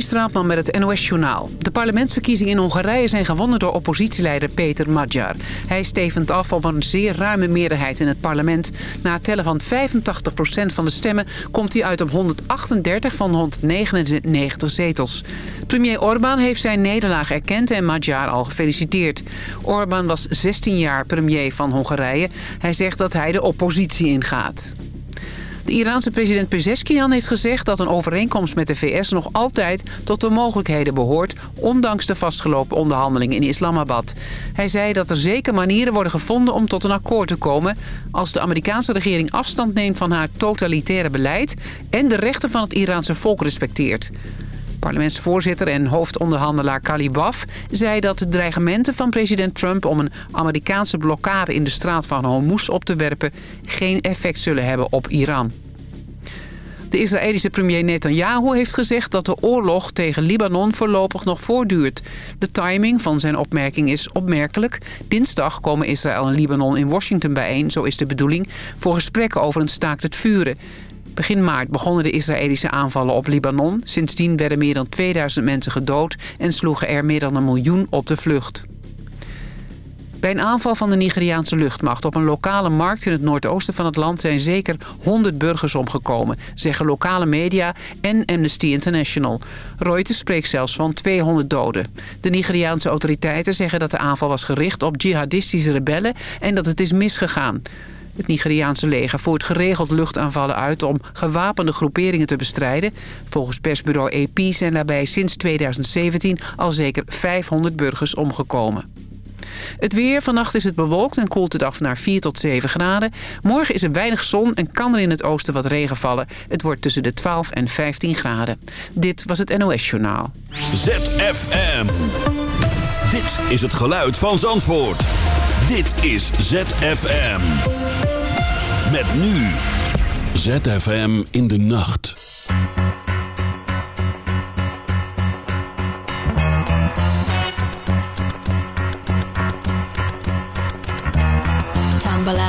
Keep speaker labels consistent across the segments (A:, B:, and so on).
A: Straatman met het NOS-journaal. De parlementsverkiezingen in Hongarije zijn gewonnen door oppositieleider Peter Magyar. Hij stevend af op een zeer ruime meerderheid in het parlement. Na het tellen van 85% van de stemmen komt hij uit op 138 van 199 zetels. Premier Orbán heeft zijn nederlaag erkend en Magyar al gefeliciteerd. Orbán was 16 jaar premier van Hongarije. Hij zegt dat hij de oppositie ingaat. De Iraanse president Pezeshkian heeft gezegd dat een overeenkomst met de VS nog altijd tot de mogelijkheden behoort, ondanks de vastgelopen onderhandelingen in Islamabad. Hij zei dat er zeker manieren worden gevonden om tot een akkoord te komen als de Amerikaanse regering afstand neemt van haar totalitaire beleid en de rechten van het Iraanse volk respecteert. Parlementsvoorzitter en hoofdonderhandelaar Kalibaf zei dat de dreigementen van president Trump om een Amerikaanse blokkade in de straat van Hormuz op te werpen geen effect zullen hebben op Iran. De Israëlische premier Netanyahu heeft gezegd dat de oorlog tegen Libanon voorlopig nog voortduurt. De timing van zijn opmerking is opmerkelijk. Dinsdag komen Israël en Libanon in Washington bijeen, zo is de bedoeling, voor gesprekken over een staakt het vuren. Begin maart begonnen de Israëlische aanvallen op Libanon. Sindsdien werden meer dan 2000 mensen gedood en sloegen er meer dan een miljoen op de vlucht. Bij een aanval van de Nigeriaanse luchtmacht op een lokale markt in het noordoosten van het land zijn zeker 100 burgers omgekomen, zeggen lokale media en Amnesty International. Reuters spreekt zelfs van 200 doden. De Nigeriaanse autoriteiten zeggen dat de aanval was gericht op jihadistische rebellen en dat het is misgegaan. Het Nigeriaanse leger voert geregeld luchtaanvallen uit om gewapende groeperingen te bestrijden. Volgens persbureau AP zijn daarbij sinds 2017 al zeker 500 burgers omgekomen. Het weer. Vannacht is het bewolkt en koelt het af naar 4 tot 7 graden. Morgen is er weinig zon en kan er in het oosten wat regen vallen. Het wordt tussen de 12 en 15 graden. Dit was het NOS Journaal.
B: ZFM. Dit is het geluid van Zandvoort. Dit is ZFM. Met nu. ZFM in de nacht.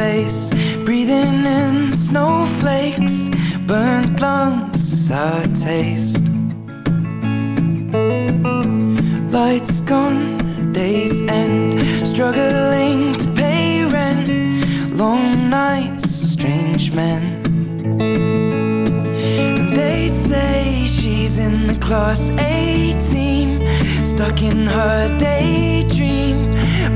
B: Breathing in
C: snowflakes Burnt lungs a taste. Lights gone, days end Struggling to pay rent Long nights, strange men. And They say she's in the class A team Stuck in her daydream.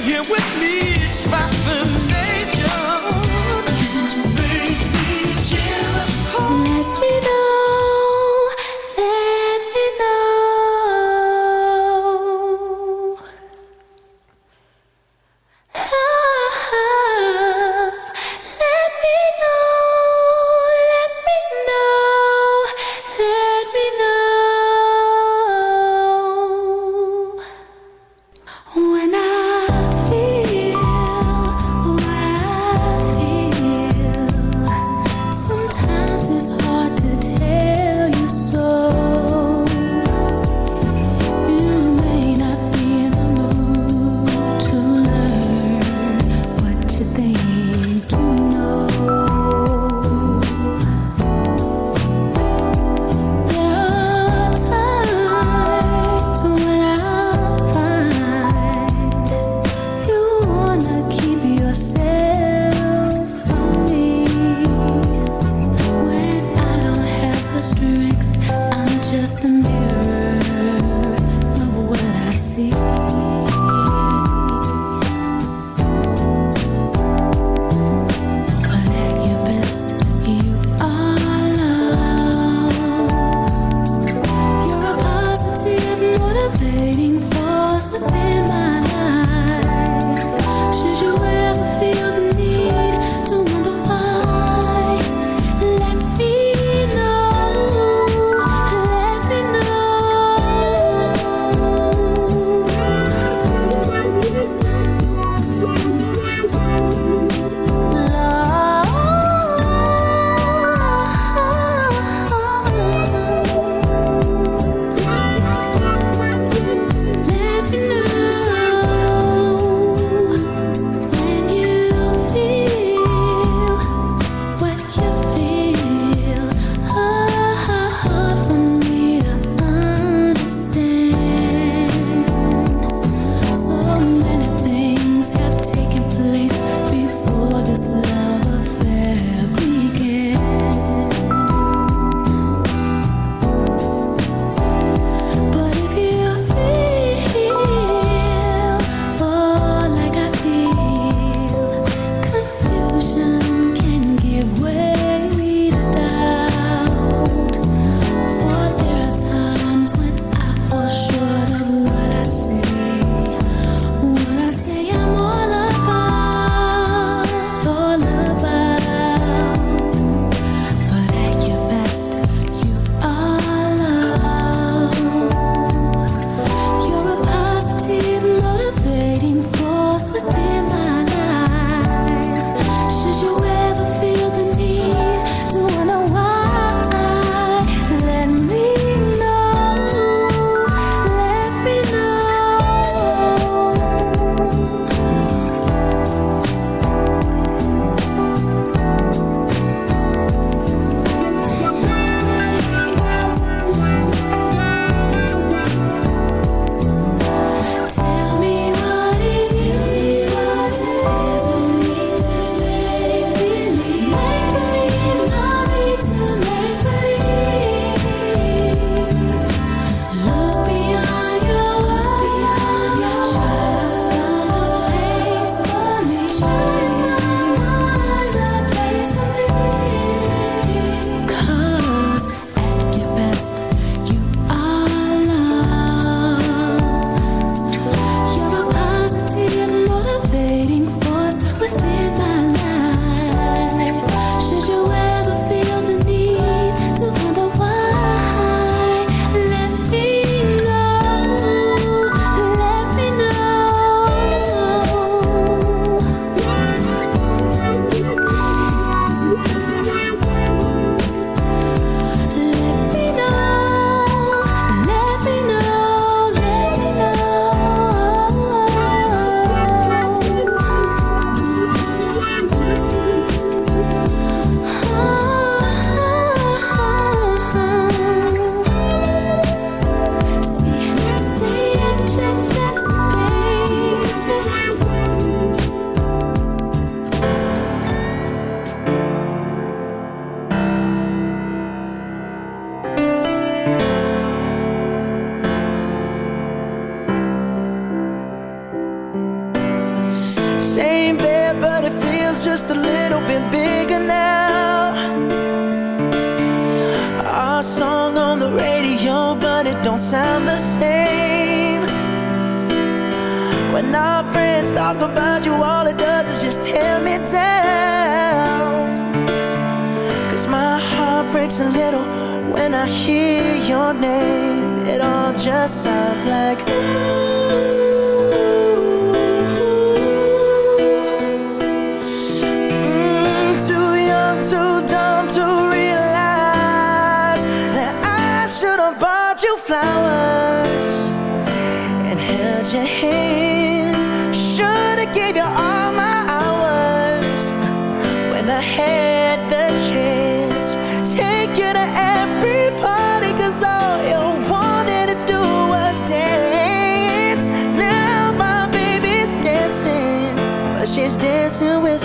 C: here with me, it's rising.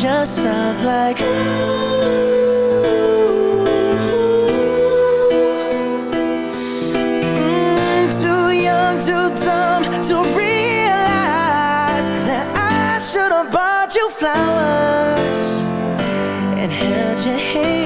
C: just sounds like ooh mm, too dumb to realize that I should have bought you flowers and held your hand.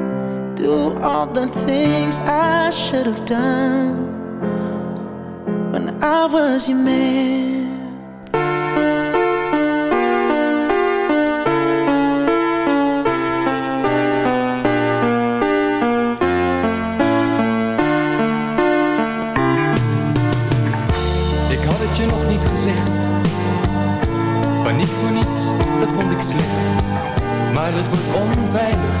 C: All the things I should have done I was your man.
D: Ik had het je nog niet gezegd. Paniek voor niets, dat vond ik slecht. Maar het wordt onveilig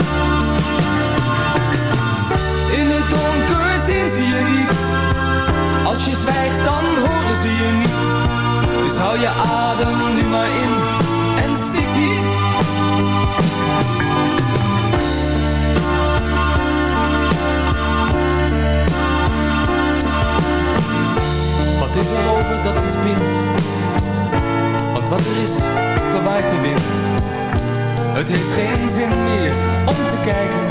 D: Zien je niet. Als je zwijgt, dan horen ze je niet. Dus hou je adem nu maar in en stik niet. Wat is er over dat ons bindt? Want wat er is, verwaait de wind. Het heeft geen zin meer om te kijken.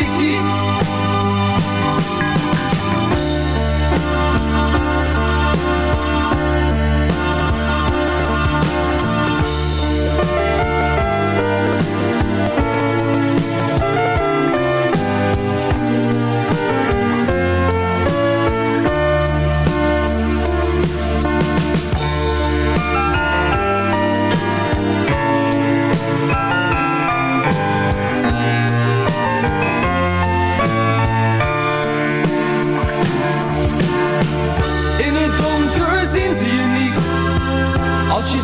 D: ik niet.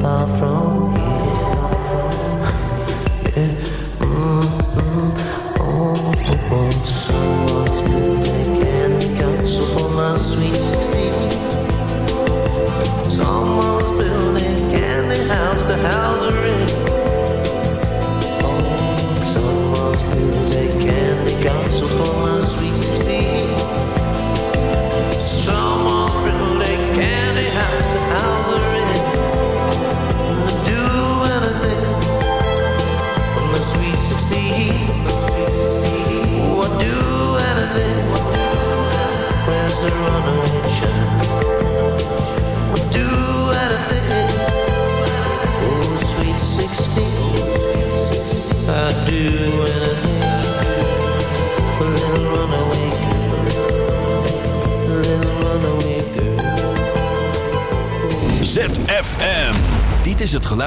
E: Far from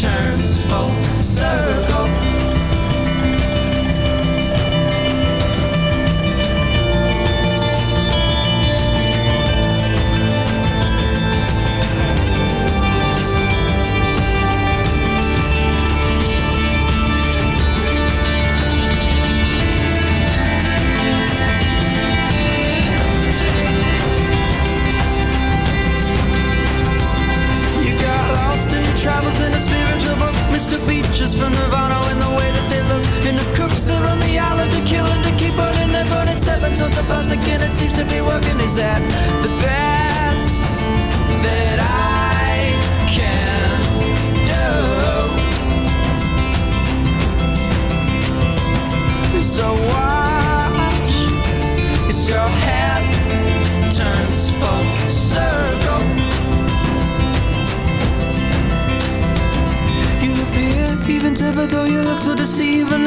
F: turns full circle.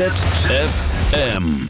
B: ZFM.